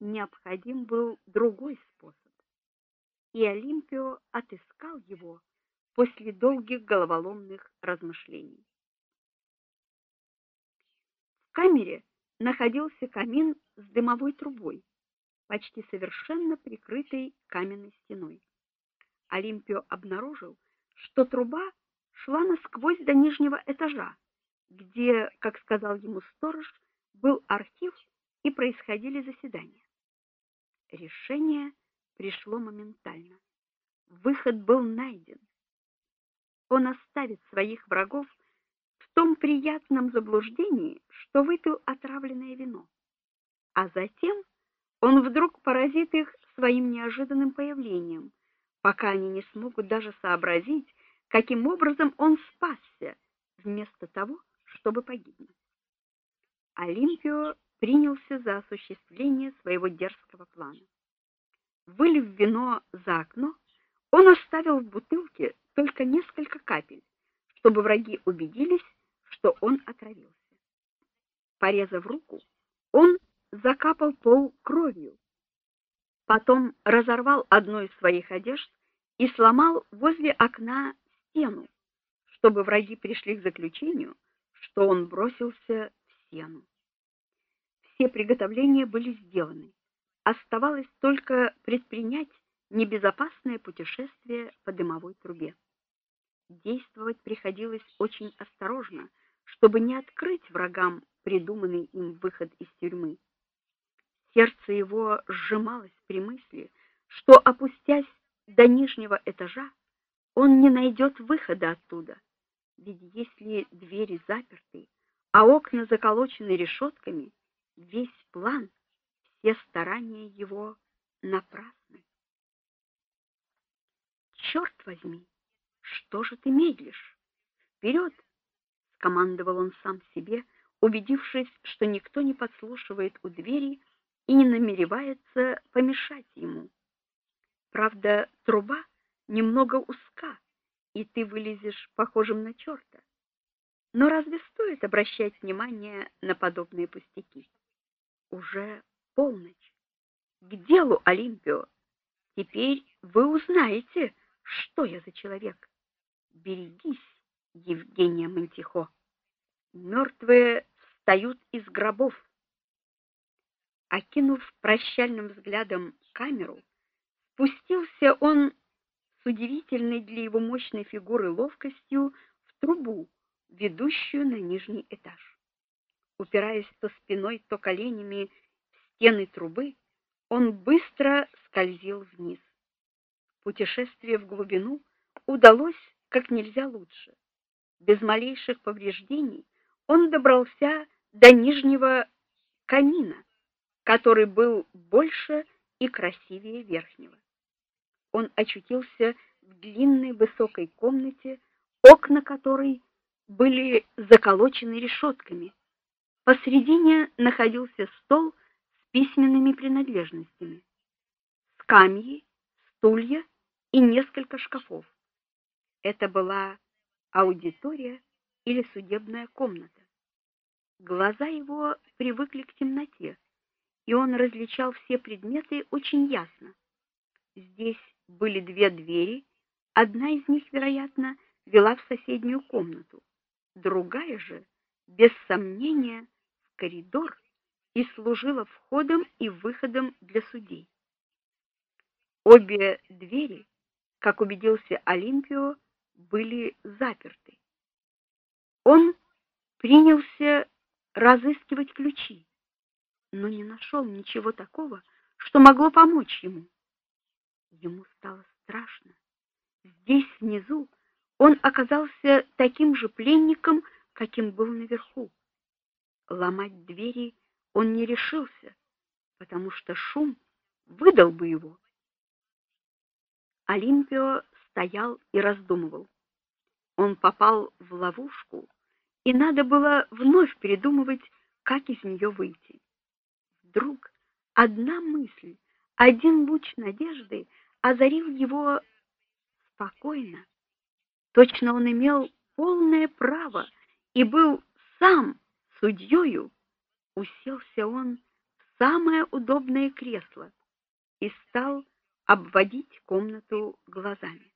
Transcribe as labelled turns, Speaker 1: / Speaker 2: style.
Speaker 1: необходим был другой способ. И Олимпио отыскал его после долгих головоломных размышлений. В камере находился камин с дымовой трубой, почти совершенно прикрытой каменной стеной. Олимпио обнаружил, что труба шла насквозь до нижнего этажа, где, как сказал ему сторож, был архив и происходили заседания. Решение пришло моментально. Выход был найден. Он оставит своих врагов в том приятном заблуждении, что выпил отравленное вино. А затем он вдруг поразит их своим неожиданным появлением, пока они не смогут даже сообразить, каким образом он спасся, вместо того, чтобы погибнуть. Олимпио принялся за осуществление своего дерзкого плана. Вылив вино за окно, он оставил в бутылке только несколько капель, чтобы враги убедились, что он отравился. Порезав руку, он закапал пол кровью. Потом разорвал одну из своих одежд и сломал возле окна стену, чтобы враги пришли к заключению, что он бросился в стену. Все приготовления были сделаны. Оставалось только предпринять небезопасное путешествие по дымовой трубе. Действовать приходилось очень осторожно, чтобы не открыть врагам придуманный им выход из тюрьмы. Сердце его сжималось при мысли, что опустясь до нижнего этажа, он не найдет выхода оттуда. Ведь если двери заперты, а окна заколочены решетками, весь план, все старания его напрасны. «Черт возьми, что же ты медлишь? Вперед!» — скомандовал он сам себе, убедившись, что никто не подслушивает у двери и не намеревается помешать ему. Правда, труба немного узка, и ты вылезешь похожим на черта. Но разве стоит обращать внимание на подобные пустяки? Уже полночь. К делу, Олимпио. Теперь вы узнаете, что я за человек. Берегись, Евгения Монтихо. Мертвые встают из гробов. Окинув прощальным взглядом камеру, спустился он с удивительной для его мощной фигуры ловкостью в трубу, ведущую на нижний этаж. Упираясь то спиной, то коленями в стены трубы, он быстро скользил вниз. Путешествие в глубину удалось как нельзя лучше. Без малейших повреждений он добрался до нижнего камина, который был больше и красивее верхнего. Он очутился в длинной высокой комнате, окна которой были заколочены решетками. Посредине находился стол с письменными принадлежностями, скамьи, стулья и несколько шкафов. Это была аудитория или судебная комната. Глаза его привыкли к темноте, и он различал все предметы очень ясно. Здесь были две двери, одна из них, вероятно, вела в соседнюю комнату, другая же, без сомнения, коридор и служила входом и выходом для судей. Обе двери, как убедился Олимпио, были заперты. Он принялся разыскивать ключи, но не нашел ничего такого, что могло помочь ему. Ему стало страшно. Здесь внизу он оказался таким же пленником, каким был наверху. Ломать двери он не решился, потому что шум выдал бы его. Олимпио стоял и раздумывал. Он попал в ловушку, и надо было вновь придумывать, как из нее выйти. Вдруг одна мысль, один луч надежды озарил его спокойно. Точно он имел полное право и был сам судьёю. Уселся он в самое удобное кресло и стал обводить комнату глазами.